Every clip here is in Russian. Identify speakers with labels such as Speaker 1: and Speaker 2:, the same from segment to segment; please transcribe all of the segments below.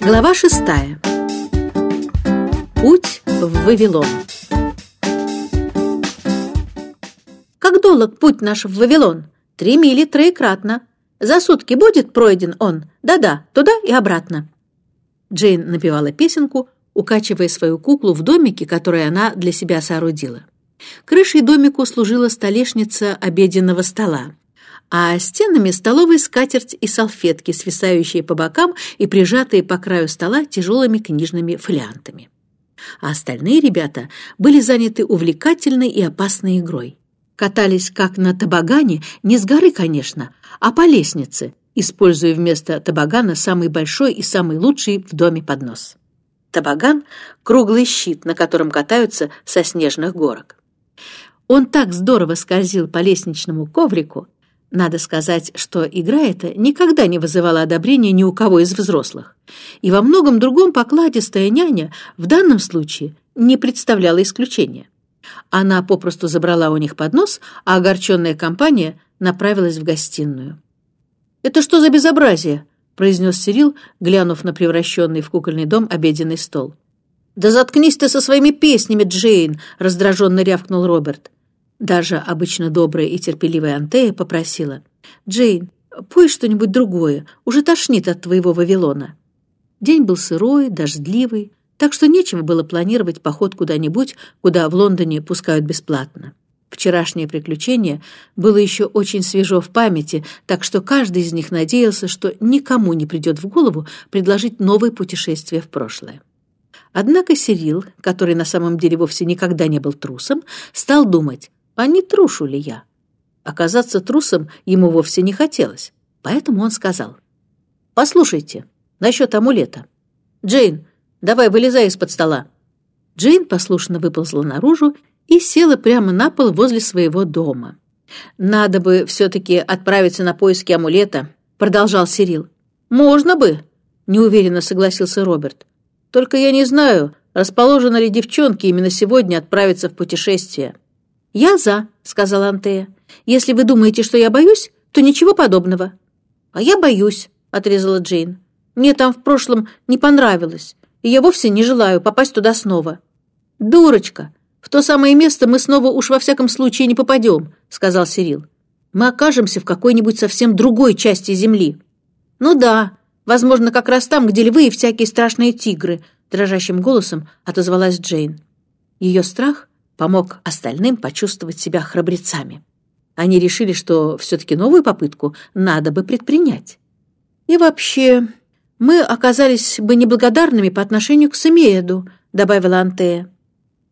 Speaker 1: Глава шестая. Путь в Вавилон. Как долг путь наш в Вавилон? Три мили троекратно. За сутки будет пройден он? Да-да, туда и обратно. Джейн напевала песенку, укачивая свою куклу в домике, который она для себя соорудила. Крышей домику служила столешница обеденного стола а стенами столовой скатерть и салфетки, свисающие по бокам и прижатые по краю стола тяжелыми книжными фолиантами. А остальные ребята были заняты увлекательной и опасной игрой. Катались как на табагане, не с горы, конечно, а по лестнице, используя вместо табагана самый большой и самый лучший в доме поднос. Табаган — круглый щит, на котором катаются со снежных горок. Он так здорово скользил по лестничному коврику, надо сказать, что игра эта никогда не вызывала одобрения ни у кого из взрослых. И во многом другом покладистая няня в данном случае не представляла исключения. Она попросту забрала у них поднос, а огорченная компания направилась в гостиную. «Это что за безобразие?» — произнес Сирил, глянув на превращенный в кукольный дом обеденный стол. «Да заткнись ты со своими песнями, Джейн!» — раздраженно рявкнул Роберт. Даже обычно добрая и терпеливая Антея попросила. «Джейн, пой что-нибудь другое, уже тошнит от твоего Вавилона». День был сырой, дождливый, так что нечего было планировать поход куда-нибудь, куда в Лондоне пускают бесплатно. Вчерашнее приключение было еще очень свежо в памяти, так что каждый из них надеялся, что никому не придет в голову предложить новое путешествие в прошлое. Однако Сирил, который на самом деле вовсе никогда не был трусом, стал думать, а не трушу ли я? Оказаться трусом ему вовсе не хотелось, поэтому он сказал. «Послушайте, насчет амулета. Джейн, давай вылезай из-под стола». Джейн послушно выползла наружу и села прямо на пол возле своего дома. «Надо бы все-таки отправиться на поиски амулета», — продолжал Сирил. «Можно бы», — неуверенно согласился Роберт. «Только я не знаю, расположены ли девчонки именно сегодня отправиться в путешествие». «Я за», — сказала Антея. «Если вы думаете, что я боюсь, то ничего подобного». «А я боюсь», — отрезала Джейн. «Мне там в прошлом не понравилось, и я вовсе не желаю попасть туда снова». «Дурочка! В то самое место мы снова уж во всяком случае не попадем», — сказал Сирил. «Мы окажемся в какой-нибудь совсем другой части Земли». «Ну да, возможно, как раз там, где львы и всякие страшные тигры», — дрожащим голосом отозвалась Джейн. Ее страх помог остальным почувствовать себя храбрецами. Они решили, что все-таки новую попытку надо бы предпринять. И вообще, мы оказались бы неблагодарными по отношению к Самееду, добавила Антея.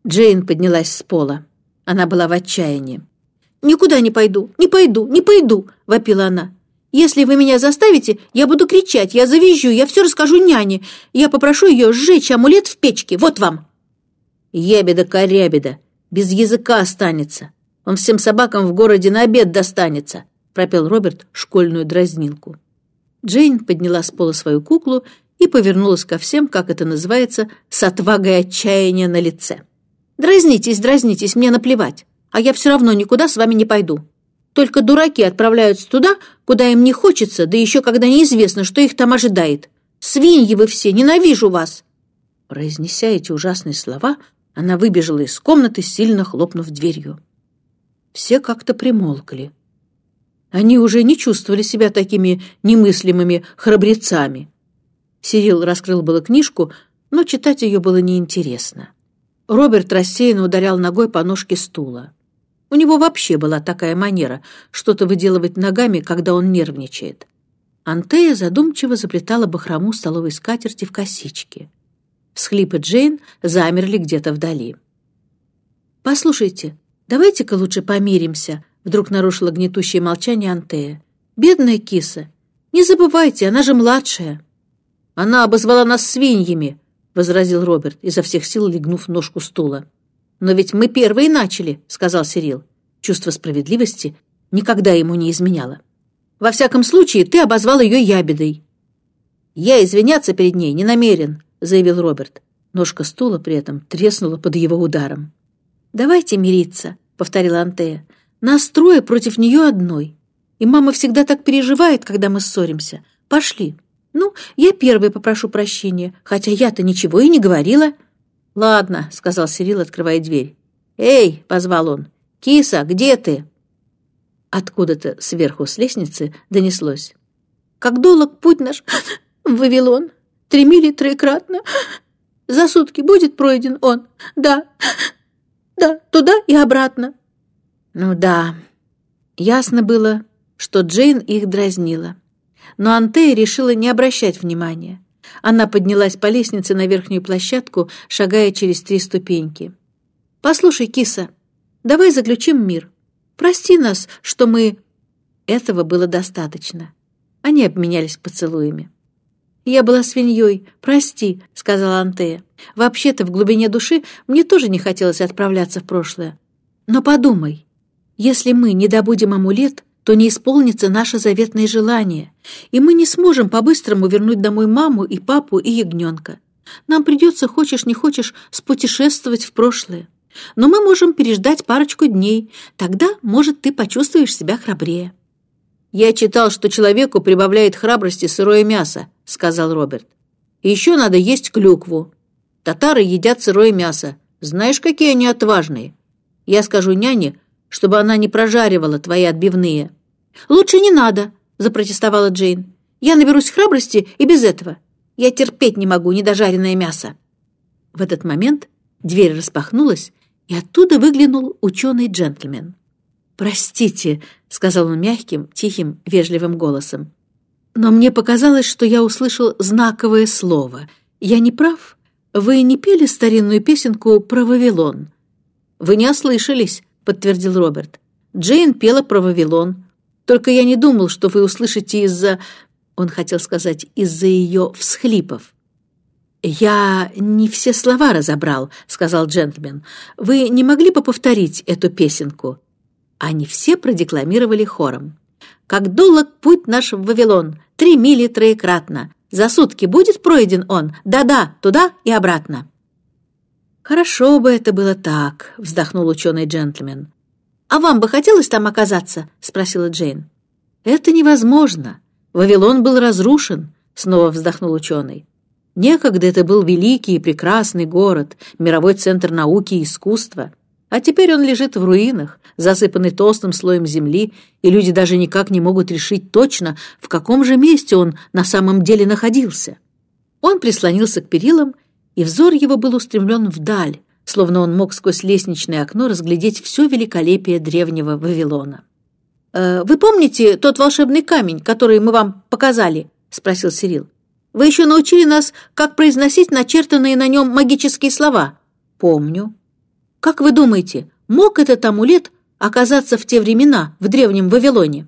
Speaker 1: Джейн поднялась с пола. Она была в отчаянии. «Никуда не пойду, не пойду, не пойду!» — вопила она. «Если вы меня заставите, я буду кричать, я завизжу, я все расскажу няне. Я попрошу ее сжечь амулет в печке, вот вам!» «Ябеда-корябеда!» Без языка останется. Он всем собакам в городе на обед достанется», — пропел Роберт школьную дразнилку. Джейн подняла с пола свою куклу и повернулась ко всем, как это называется, с отвагой отчаяния на лице. «Дразнитесь, дразнитесь, мне наплевать, а я все равно никуда с вами не пойду. Только дураки отправляются туда, куда им не хочется, да еще когда неизвестно, что их там ожидает. Свиньи вы все, ненавижу вас!» Произнеся эти ужасные слова, она выбежала из комнаты, сильно хлопнув дверью. Все как-то примолкли. Они уже не чувствовали себя такими немыслимыми храбрецами. Сирил раскрыл было книжку, но читать ее было неинтересно. Роберт рассеянно ударял ногой по ножке стула. У него вообще была такая манера что-то выделывать ногами, когда он нервничает. Антея задумчиво заплетала бахрому столовой скатерти в косички. Всхлипы Джейн замерли где-то вдали. «Послушайте, давайте-ка лучше помиримся», — вдруг нарушила гнетущее молчание Антея. «Бедная киса! Не забывайте, она же младшая!» «Она обозвала нас свиньями!» — возразил Роберт, изо всех сил легнув ножку стула. «Но ведь мы первые начали», — сказал Сирил. Чувство справедливости никогда ему не изменяло. «Во всяком случае, ты обозвал ее ябедой». «Я извиняться перед ней не намерен», — заявил Роберт. Ножка стула при этом треснула под его ударом. «Давайте мириться», — повторила Антея. «Нас трое против нее одной. И мама всегда так переживает, когда мы ссоримся. Пошли». «Ну, я первой попрошу прощения, хотя я-то ничего и не говорила». «Ладно», — сказал Сирил, открывая дверь. «Эй!» — позвал он. «Киса, где ты?» Откуда-то сверху с лестницы донеслось. «Как долг путь наш в Вавилон? Три мили троекратно. За сутки будет пройден он? Да, да, туда и обратно». Ну да, ясно было, что Джейн их дразнила. Но Антея решила не обращать внимания. Она поднялась по лестнице на верхнюю площадку, шагая через три ступеньки. «Послушай, киса, давай заключим мир. Прости нас, что мы...» Этого было достаточно. Они обменялись поцелуями. «Я была свиньей, прости», — сказала Антея. «Вообще-то в глубине души мне тоже не хотелось отправляться в прошлое. Но подумай, если мы не добудем амулет, то не исполнится наше заветное желание, и мы не сможем по-быстрому вернуть домой маму и папу и ягненка. Нам придется, хочешь не хочешь, спутешествовать в прошлое. Но мы можем переждать парочку дней, тогда, может, ты почувствуешь себя храбрее». «Я читал, что человеку прибавляет храбрости сырое мясо», — сказал Роберт. «И еще надо есть клюкву. Татары едят сырое мясо. Знаешь, какие они отважные? Я скажу няне, чтобы она не прожаривала твои отбивные». «Лучше не надо», — запротестовала Джейн. «Я наберусь храбрости и без этого. Я терпеть не могу недожаренное мясо». В этот момент дверь распахнулась, и оттуда выглянул ученый-джентльмен. «Простите», — сказал он мягким, тихим, вежливым голосом. «Но мне показалось, что я услышал знаковое слово. Я не прав? Вы не пели старинную песенку про Вавилон?» «Вы не ослышались», — подтвердил Роберт. «Джейн пела про Вавилон. Только я не думал, что вы услышите из-за... Он хотел сказать, из-за ее всхлипов. «Я не все слова разобрал», — сказал джентльмен. «Вы не могли бы повторить эту песенку?» Они все продекламировали хором. «Как долг путь наш в Вавилон, три мили троекратно. За сутки будет пройден он, да-да, туда и обратно». «Хорошо бы это было так», — вздохнул ученый джентльмен. «А вам бы хотелось там оказаться?» — спросила Джейн. «Это невозможно. Вавилон был разрушен», — снова вздохнул ученый. «Некогда это был великий и прекрасный город, мировой центр науки и искусства. А теперь он лежит в руинах, засыпанный толстым слоем земли, и люди даже никак не могут решить точно, в каком же месте он на самом деле находился». Он прислонился к перилам, и взор его был устремлен вдаль, словно он мог сквозь лестничное окно разглядеть все великолепие древнего Вавилона. «Э, «Вы помните тот волшебный камень, который мы вам показали?» — спросил Сирил. «Вы еще научили нас, как произносить начертанные на нем магические слова». «Помню». «Как вы думаете, мог этот амулет оказаться в те времена, в древнем Вавилоне?»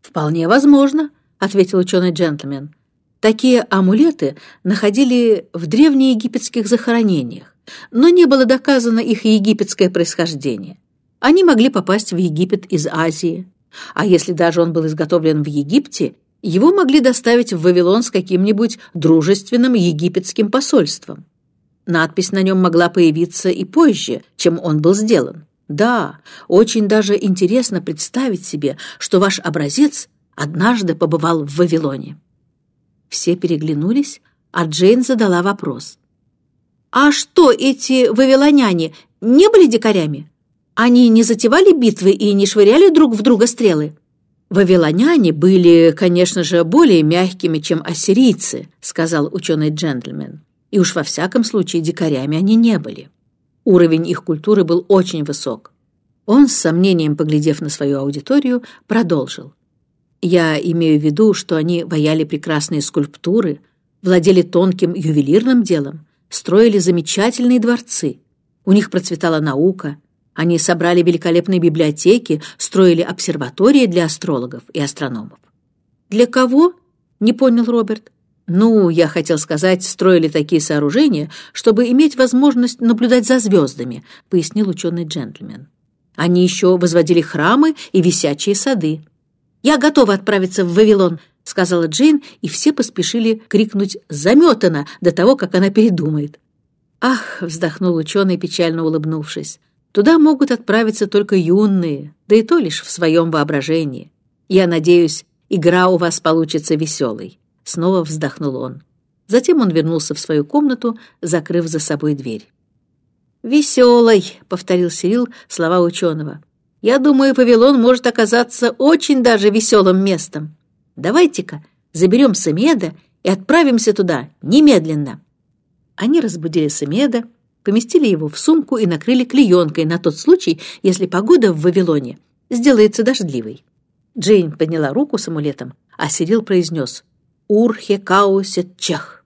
Speaker 1: «Вполне возможно», — ответил ученый-джентльмен. Такие амулеты находили в древнеегипетских захоронениях но не было доказано их египетское происхождение. Они могли попасть в Египет из Азии. А если даже он был изготовлен в Египте, его могли доставить в Вавилон с каким-нибудь дружественным египетским посольством. Надпись на нем могла появиться и позже, чем он был сделан. Да, очень даже интересно представить себе, что ваш образец однажды побывал в Вавилоне. Все переглянулись, а Джейн задала вопрос. А что, эти вавилоняне не были дикарями? Они не затевали битвы и не швыряли друг в друга стрелы? «Вавилоняне были, конечно же, более мягкими, чем ассирийцы», сказал ученый-джентльмен. И уж во всяком случае дикарями они не были. Уровень их культуры был очень высок. Он, с сомнением поглядев на свою аудиторию, продолжил. «Я имею в виду, что они ваяли прекрасные скульптуры, владели тонким ювелирным делом, строили замечательные дворцы. У них процветала наука. Они собрали великолепные библиотеки, строили обсерватории для астрологов и астрономов. «Для кого?» — не понял Роберт. «Ну, я хотел сказать, строили такие сооружения, чтобы иметь возможность наблюдать за звездами», — пояснил ученый джентльмен. «Они еще возводили храмы и висячие сады». «Я готова отправиться в Вавилон», — сказала Джейн, и все поспешили крикнуть «Заметана!» до того, как она передумает. «Ах!» — вздохнул ученый, печально улыбнувшись. «Туда могут отправиться только юные, да и то лишь в своем воображении. Я надеюсь, игра у вас получится веселой. Снова вздохнул он. Затем он вернулся в свою комнату, закрыв за собой дверь. «Веселой», — повторил Сирил слова ученого. «Я думаю, Вавилон может оказаться очень даже веселым местом. Давайте-ка заберем Самеда и отправимся туда немедленно». Они разбудили Самеда, поместили его в сумку и накрыли клеенкой на тот случай, если погода в Вавилоне сделается дождливой. Джейн подняла руку с амулетом, а Сирил произнес «Урхе каусет чех».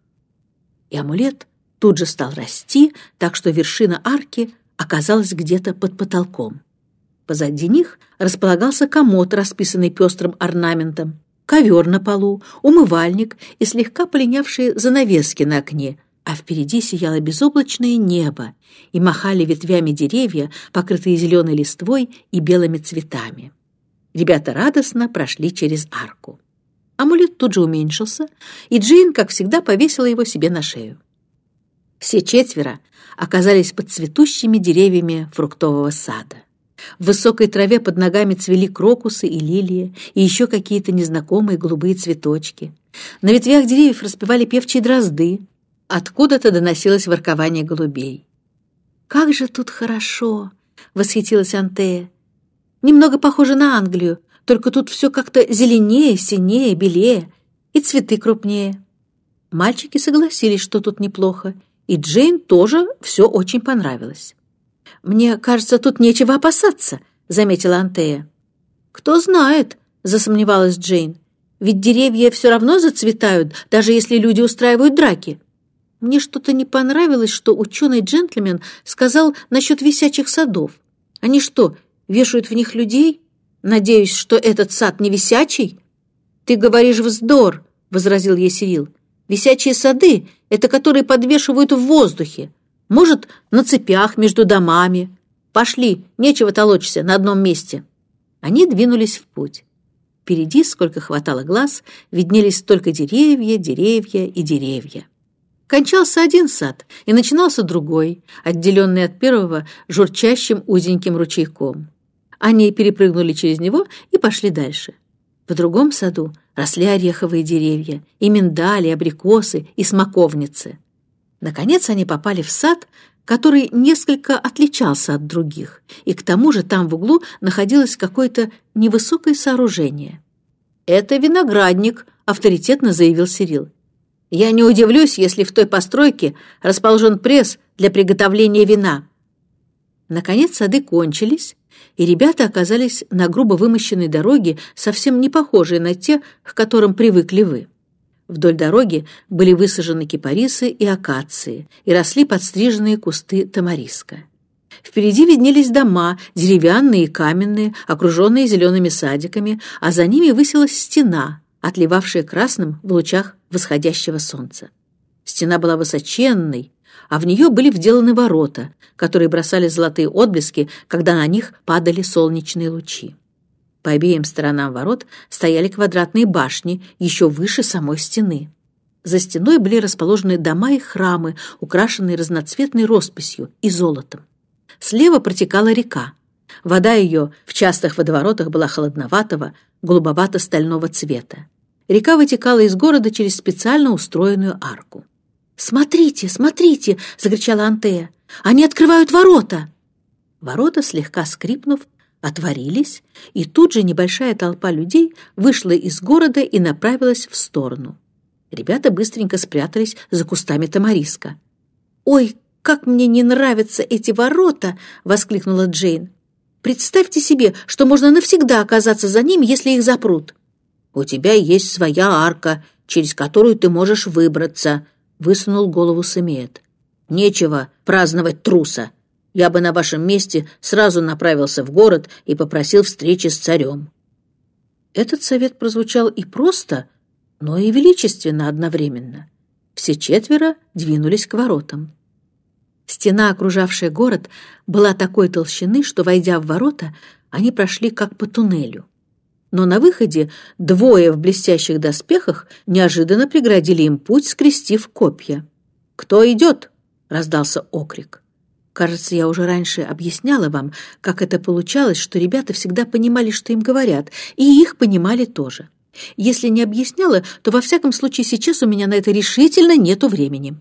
Speaker 1: И амулет тут же стал расти, так что вершина арки оказалась где-то под потолком. Позади них располагался комод, расписанный пестрым орнаментом, ковер на полу, умывальник и слегка полинявшие занавески на окне, а впереди сияло безоблачное небо и махали ветвями деревья, покрытые зеленой листвой и белыми цветами. Ребята радостно прошли через арку. Амулет тут же уменьшился, и Джейн, как всегда, повесила его себе на шею. Все четверо оказались под цветущими деревьями фруктового сада. В высокой траве под ногами цвели крокусы и лилии, и еще какие-то незнакомые голубые цветочки. На ветвях деревьев распевали певчие дрозды. Откуда-то доносилось воркование голубей. «Как же тут хорошо!» — восхитилась Антея. «Немного похоже на Англию, только тут все как-то зеленее, синее, белее, и цветы крупнее». Мальчики согласились, что тут неплохо, и Джейн тоже все очень понравилось. «Мне кажется, тут нечего опасаться», — заметила Антея. «Кто знает», — засомневалась Джейн. «Ведь деревья все равно зацветают, даже если люди устраивают драки». Мне что-то не понравилось, что ученый-джентльмен сказал насчет висячих садов. Они что, вешают в них людей? Надеюсь, что этот сад не висячий? Ты говоришь вздор, — возразил ей Сирил. Висячие сады — это которые подвешивают в воздухе. Может, на цепях между домами. Пошли, нечего толочься на одном месте. Они двинулись в путь. Впереди, сколько хватало глаз, виднелись только деревья, деревья и деревья. Кончался один сад, и начинался другой, отделенный от первого журчащим узеньким ручейком. Они перепрыгнули через него и пошли дальше. В другом саду росли ореховые деревья, и миндали, абрикосы, и смоковницы. Наконец они попали в сад, который несколько отличался от других, и к тому же там в углу находилось какое-то невысокое сооружение. «Это виноградник», — авторитетно заявил Сирил. «Я не удивлюсь, если в той постройке расположен пресс для приготовления вина». Наконец сады кончились, и ребята оказались на грубо вымощенной дороге, совсем не похожей на те, к которым привыкли вы. Вдоль дороги были высажены кипарисы и акации, и росли подстриженные кусты тамариска. Впереди виднелись дома, деревянные и каменные, окруженные зелеными садиками, а за ними высилась стена, отливавшая красным в лучах восходящего солнца. Стена была высоченной, а в нее были вделаны ворота, которые бросали золотые отблески, когда на них падали солнечные лучи. По обеим сторонам ворот стояли квадратные башни, еще выше самой стены. За стеной были расположены дома и храмы, украшенные разноцветной росписью и золотом. Слева протекала река. Вода ее в частых водоворотах была холодноватого, голубовато-стального цвета. Река вытекала из города через специально устроенную арку. «Смотрите, смотрите!» — закричала Антея. «Они открывают ворота!» Ворота, слегка скрипнув, отворились, и тут же небольшая толпа людей вышла из города и направилась в сторону. Ребята быстренько спрятались за кустами тамариска. «Ой, как мне не нравятся эти ворота!» — воскликнула Джейн. «Представьте себе, что можно навсегда оказаться за ними, если их запрут». «У тебя есть своя арка, через которую ты можешь выбраться», высунул голову Самиет. «Нечего праздновать труса. Я бы на вашем месте сразу направился в город и попросил встречи с царем». Этот совет прозвучал и просто, но и величественно одновременно. Все четверо двинулись к воротам. Стена, окружавшая город, была такой толщины, что, войдя в ворота, они прошли как по туннелю но на выходе двое в блестящих доспехах неожиданно преградили им путь, скрестив копья. «Кто идет?» — раздался окрик. Кажется, я уже раньше объясняла вам, как это получалось, что ребята всегда понимали, что им говорят, и их понимали тоже. Если не объясняла, то во всяком случае сейчас у меня на это решительно нету времени.